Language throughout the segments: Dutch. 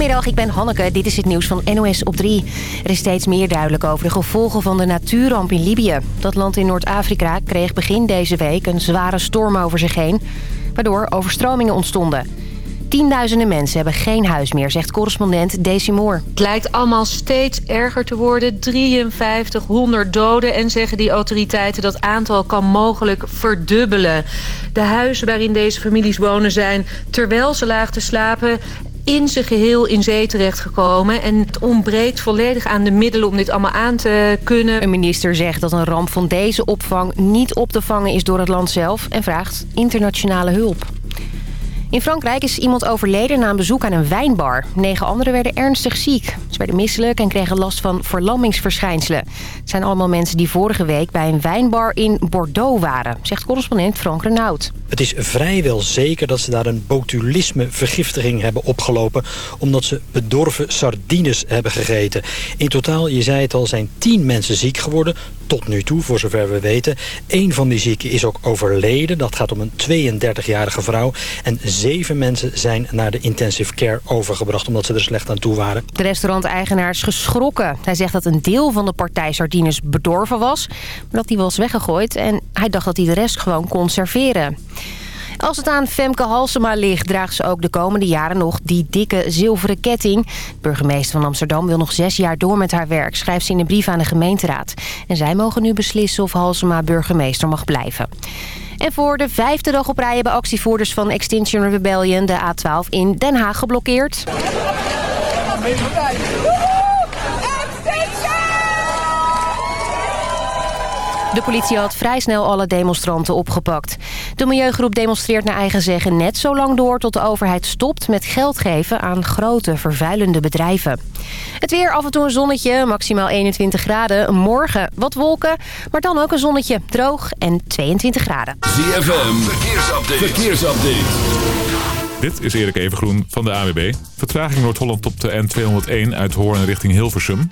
Goedemiddag, ik ben Hanneke. Dit is het nieuws van NOS op 3. Er is steeds meer duidelijk over de gevolgen van de natuurramp in Libië. Dat land in Noord-Afrika kreeg begin deze week een zware storm over zich heen... waardoor overstromingen ontstonden. Tienduizenden mensen hebben geen huis meer, zegt correspondent Daisy Moore. Het lijkt allemaal steeds erger te worden. 5300 doden en zeggen die autoriteiten dat aantal kan mogelijk verdubbelen. De huizen waarin deze families wonen zijn terwijl ze laag te slapen in zijn geheel in zee terechtgekomen. En het ontbreekt volledig aan de middelen om dit allemaal aan te kunnen. Een minister zegt dat een ramp van deze opvang niet op te vangen is door het land zelf... en vraagt internationale hulp. In Frankrijk is iemand overleden na een bezoek aan een wijnbar. Negen anderen werden ernstig ziek. Ze werden misselijk en kregen last van verlammingsverschijnselen. Het zijn allemaal mensen die vorige week bij een wijnbar in Bordeaux waren... zegt correspondent Frank Renaud. Het is vrijwel zeker dat ze daar een botulisme-vergiftiging hebben opgelopen... omdat ze bedorven sardines hebben gegeten. In totaal, je zei het al, zijn tien mensen ziek geworden. Tot nu toe, voor zover we weten. Eén van die zieken is ook overleden. Dat gaat om een 32-jarige vrouw. En zeven mensen zijn naar de intensive care overgebracht... omdat ze er slecht aan toe waren. De restauranteigenaar is geschrokken. Hij zegt dat een deel van de partij sardines bedorven was... maar dat die was weggegooid en hij dacht dat hij de rest gewoon kon serveren. Als het aan Femke Halsema ligt, draagt ze ook de komende jaren nog die dikke zilveren ketting. Burgemeester van Amsterdam wil nog zes jaar door met haar werk, schrijft ze in een brief aan de gemeenteraad. En zij mogen nu beslissen of Halsema burgemeester mag blijven. En voor de vijfde dag op rij hebben actievoerders van Extinction Rebellion de A12 in Den Haag geblokkeerd. De politie had vrij snel alle demonstranten opgepakt. De milieugroep demonstreert naar eigen zeggen net zo lang door... tot de overheid stopt met geld geven aan grote vervuilende bedrijven. Het weer af en toe een zonnetje, maximaal 21 graden. Morgen wat wolken, maar dan ook een zonnetje. Droog en 22 graden. ZFM, verkeersupdate. verkeersupdate. Dit is Erik Evengroen van de AWB. Vertraging Noord-Holland op de N201 uit Hoorn richting Hilversum.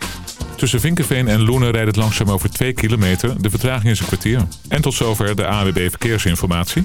Tussen Vinkenveen en Loenen rijdt het langzaam over 2 kilometer. De vertraging is een kwartier. En tot zover de AWB Verkeersinformatie.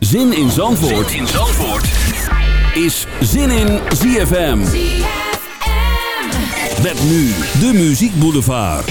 Zin in Zandvoort, zin in Zandvoort. is Zin in ZFM. ZFM. Met nu de Muziek Boulevard.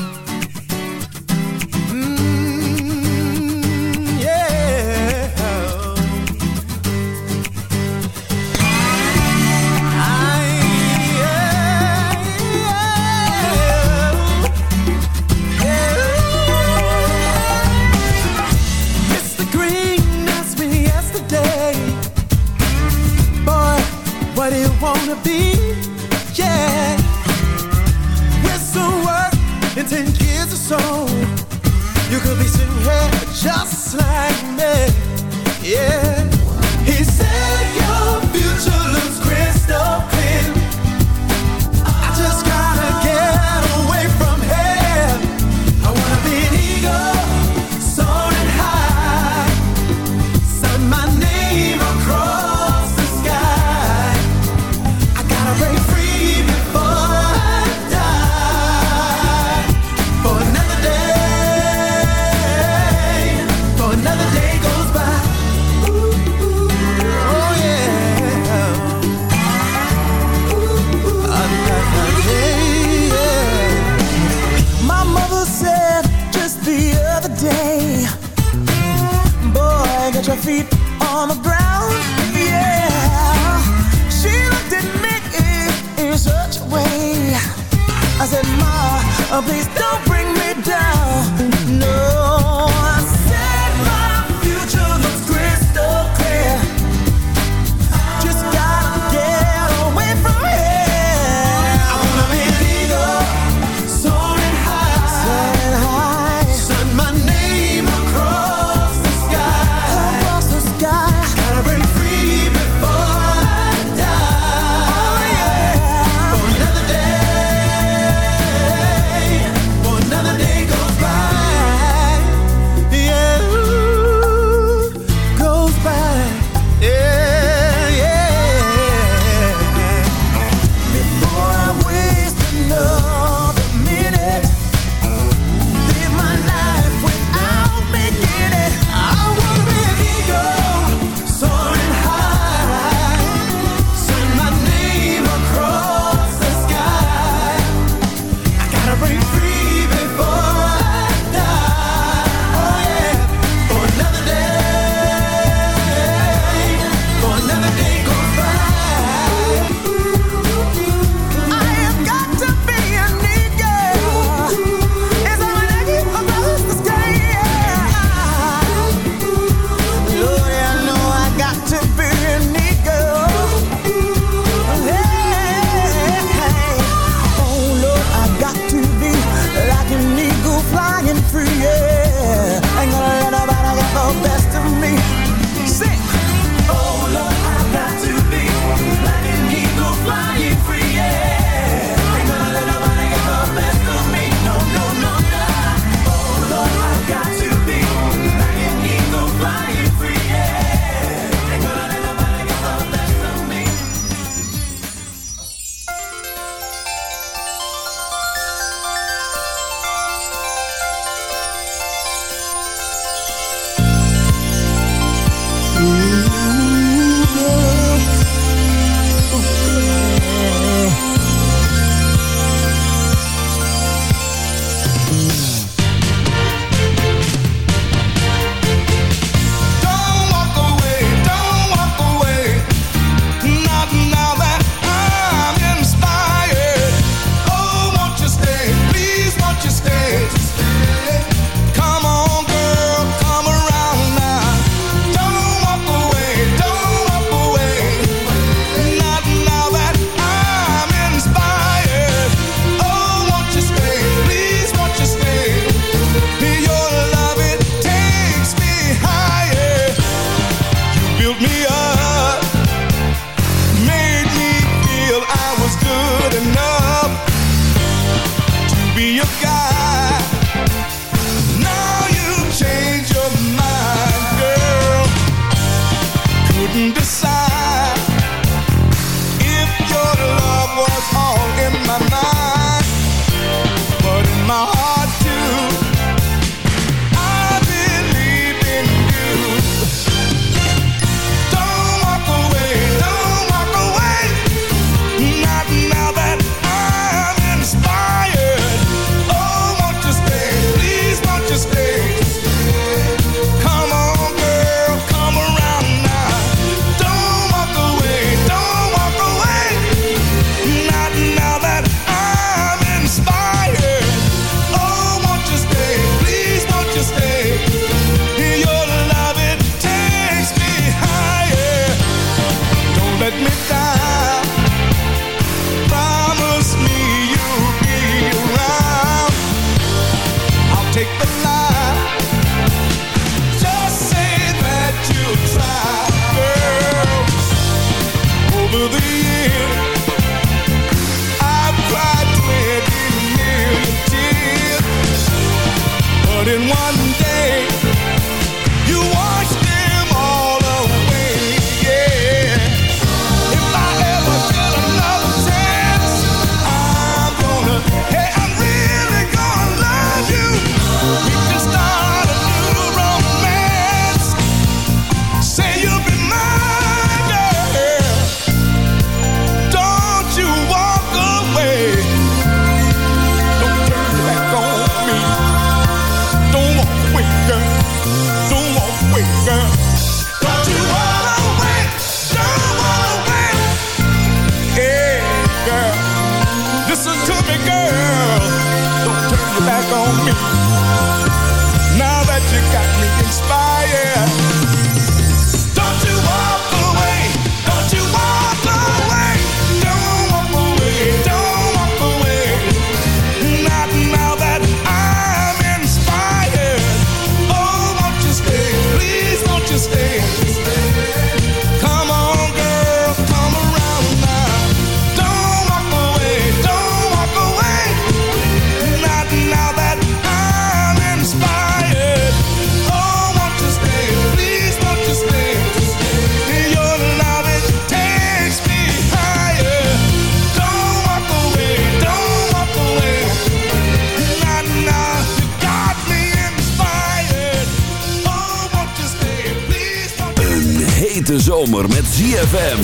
Hete zomer met ZFM.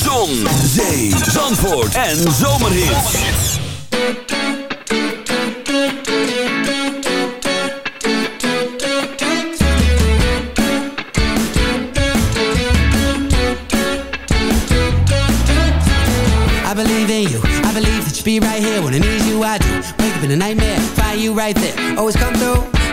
Zon, zee, zandvoort en zomerhit. I believe in you. I believe that you be right here when I need you. I do. Wake up in a nightmare, find you right there. Always come through.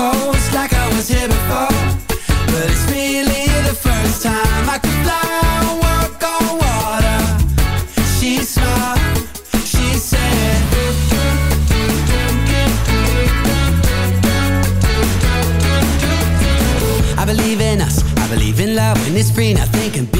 miracles like I was here before. But it's really the first time I can fly and walk on water. She smiled, she said, I believe in us. I believe in love when it's free, nothing can it's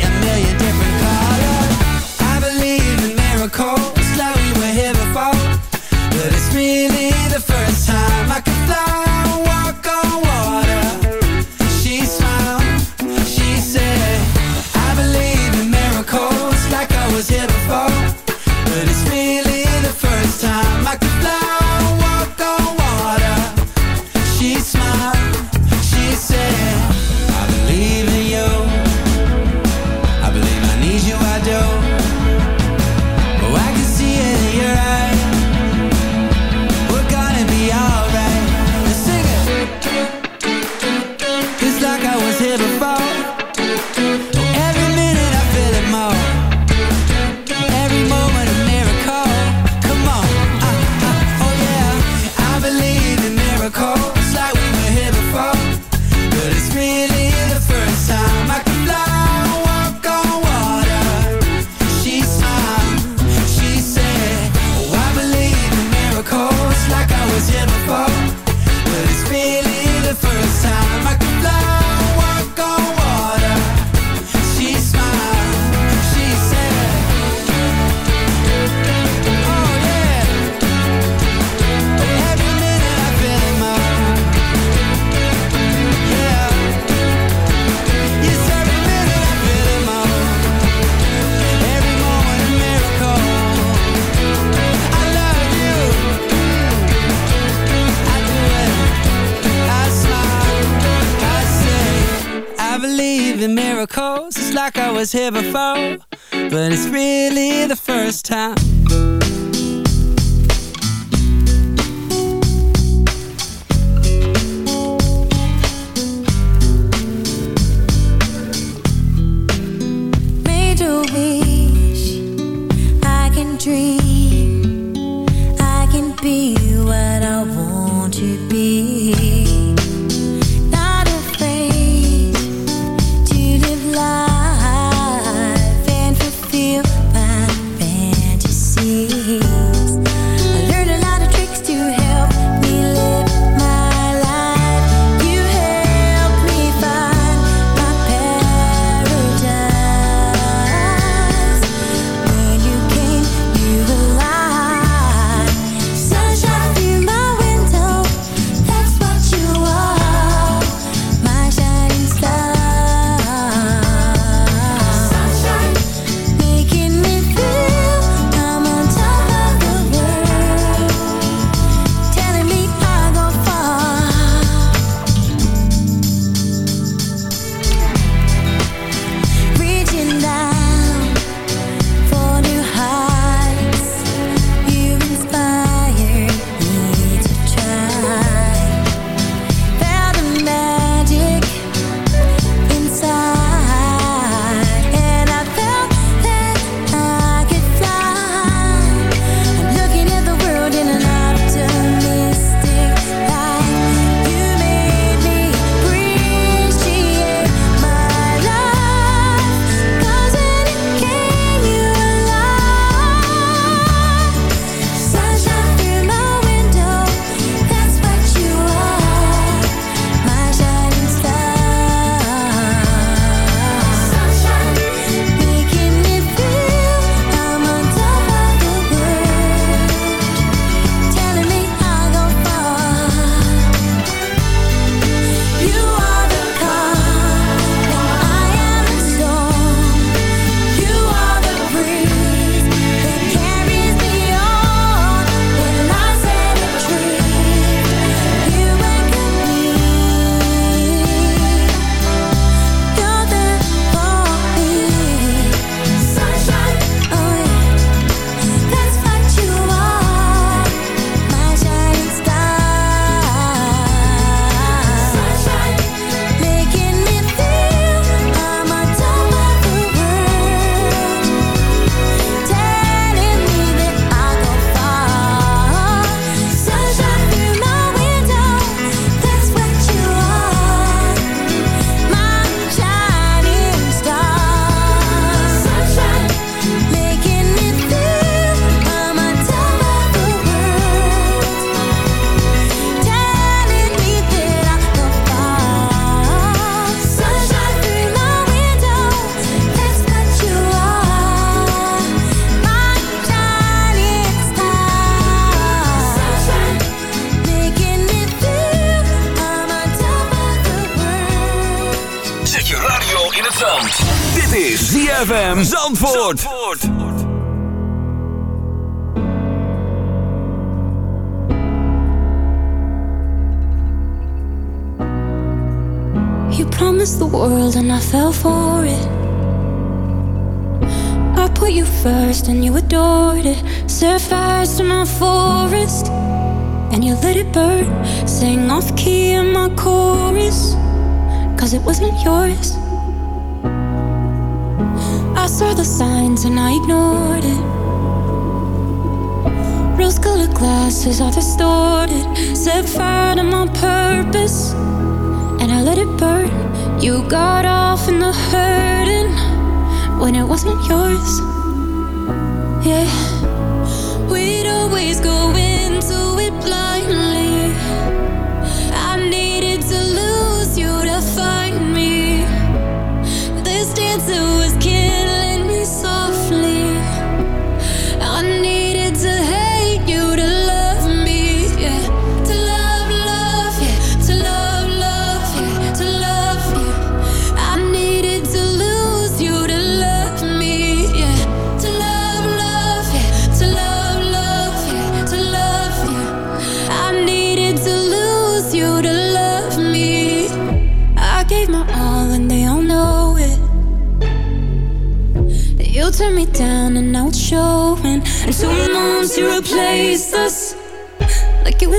yours. I saw the signs and I ignored it. Rose colored glasses are distorted. Set fire to my purpose and I let it burn. You got off in the hurting when it wasn't yours. Yeah, we'd always go into it blind.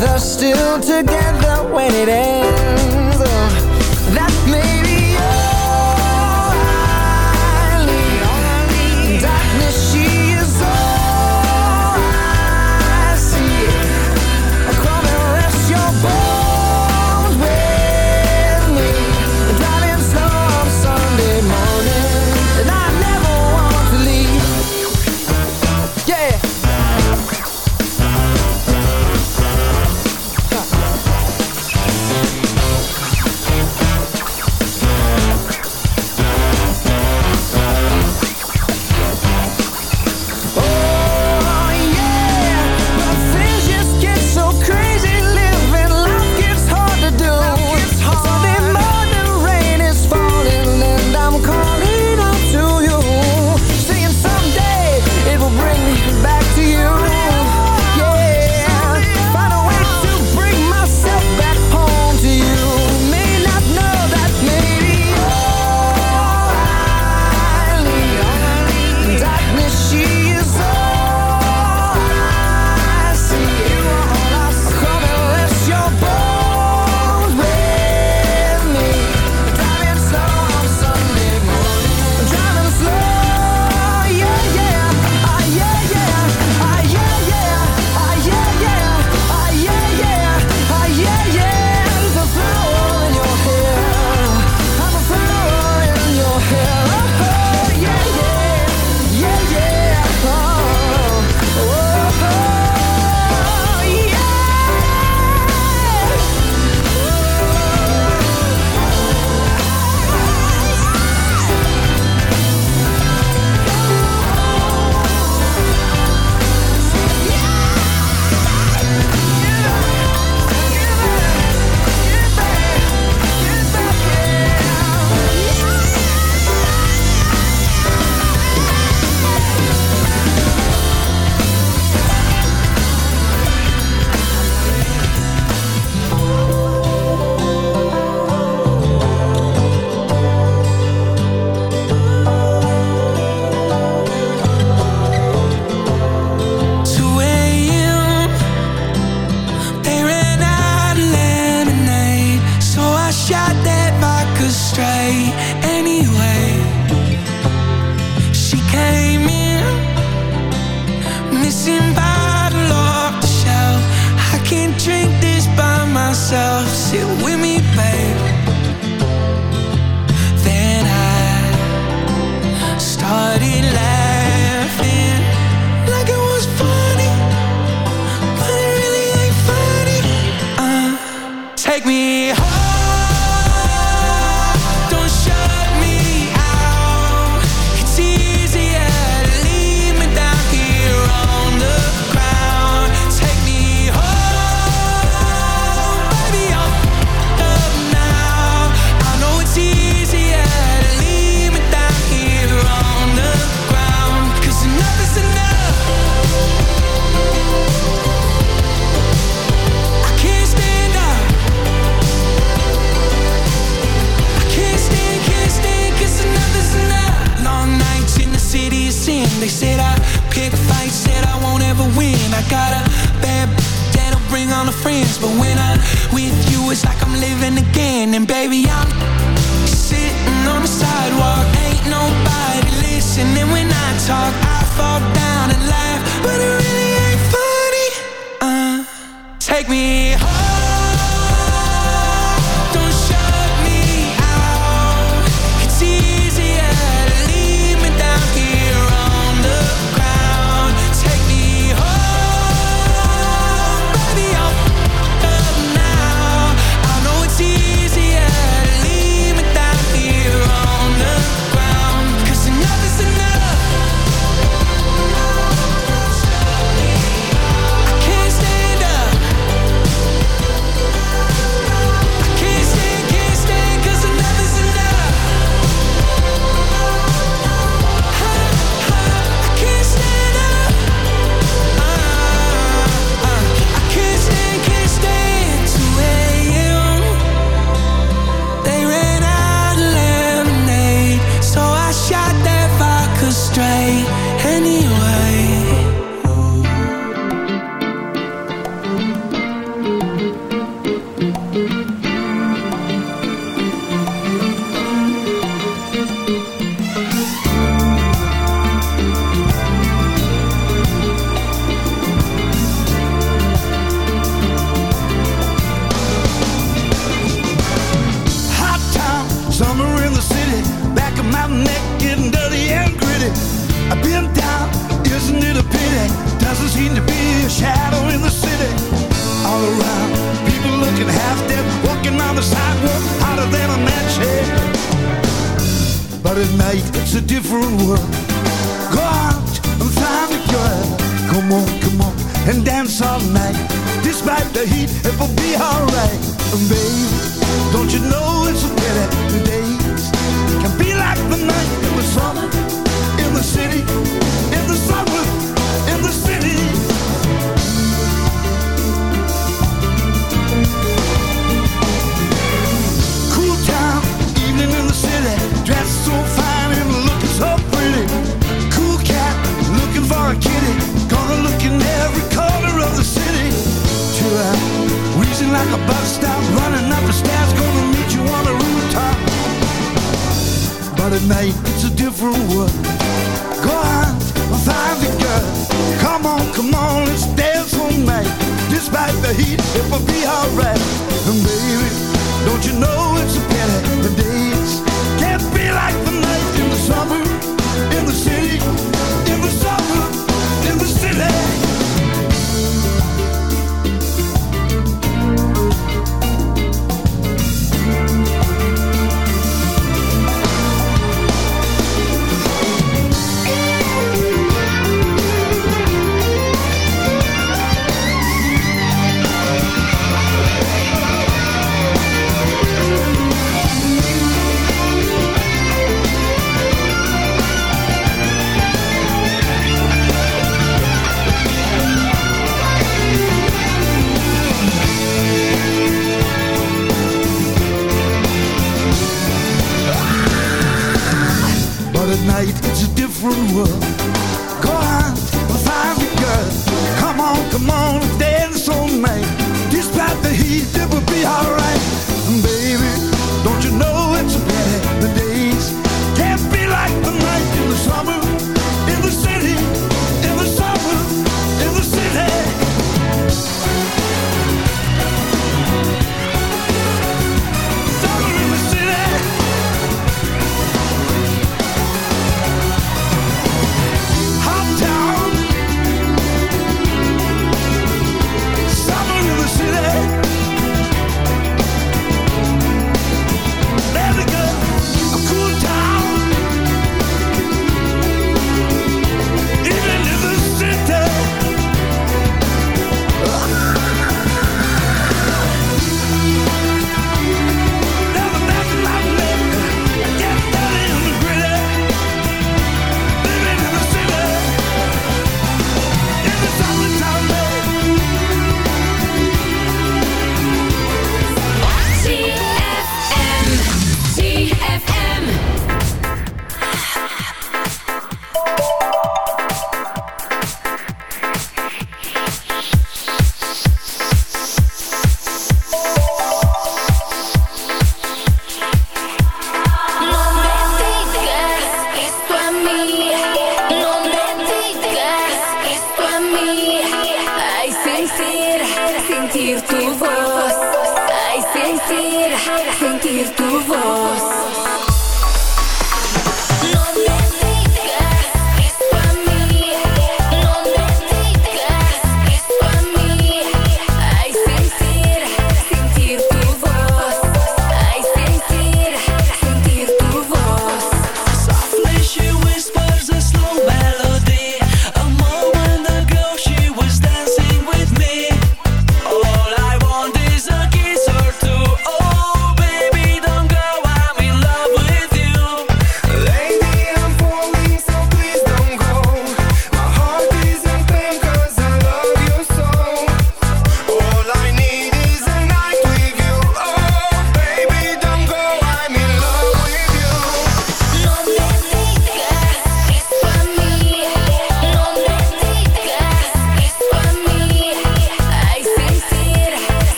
they're still together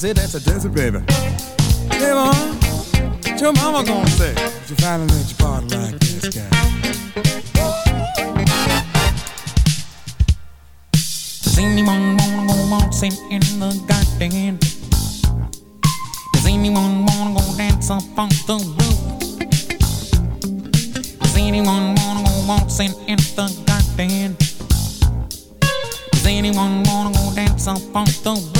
say that's a desert, baby. Hey, mom, what your mama gonna say? You finally let your party like this guy. Does anyone wanna go waltzing in the garden? Does anyone wanna go dance up on the roof? Does anyone wanna go waltzing in the garden? Does anyone wanna go dance up on the roof?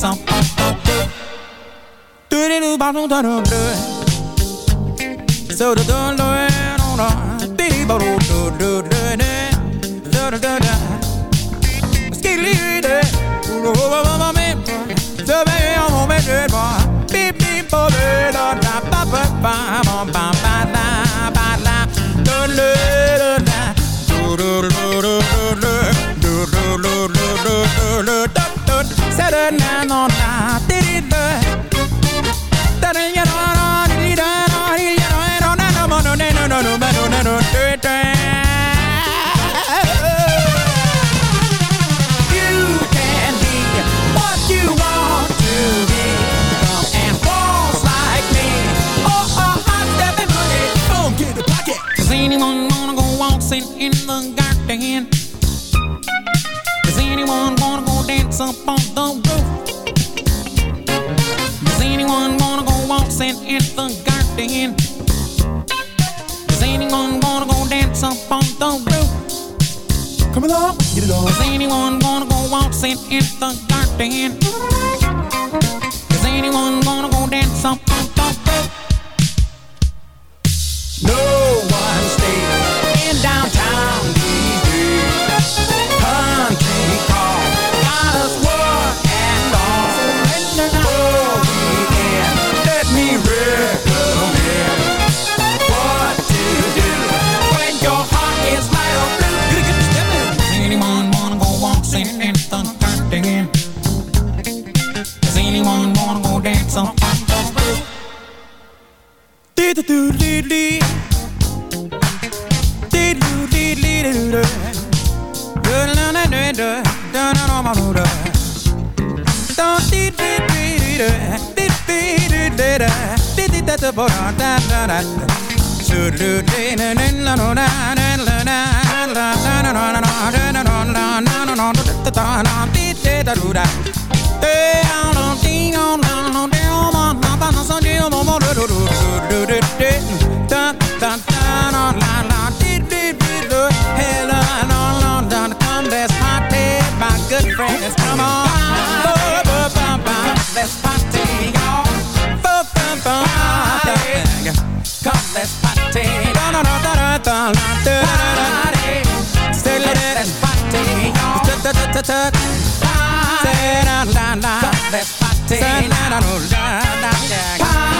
some Do do do ba do do do do So do do do do do Dee ba do do do do do Do do do do do Do do do do do Do do Get it on. Is anyone wanna go waltzing in the garden? do do do despacito. party! no, party! no, no, no, na na na. Na na na.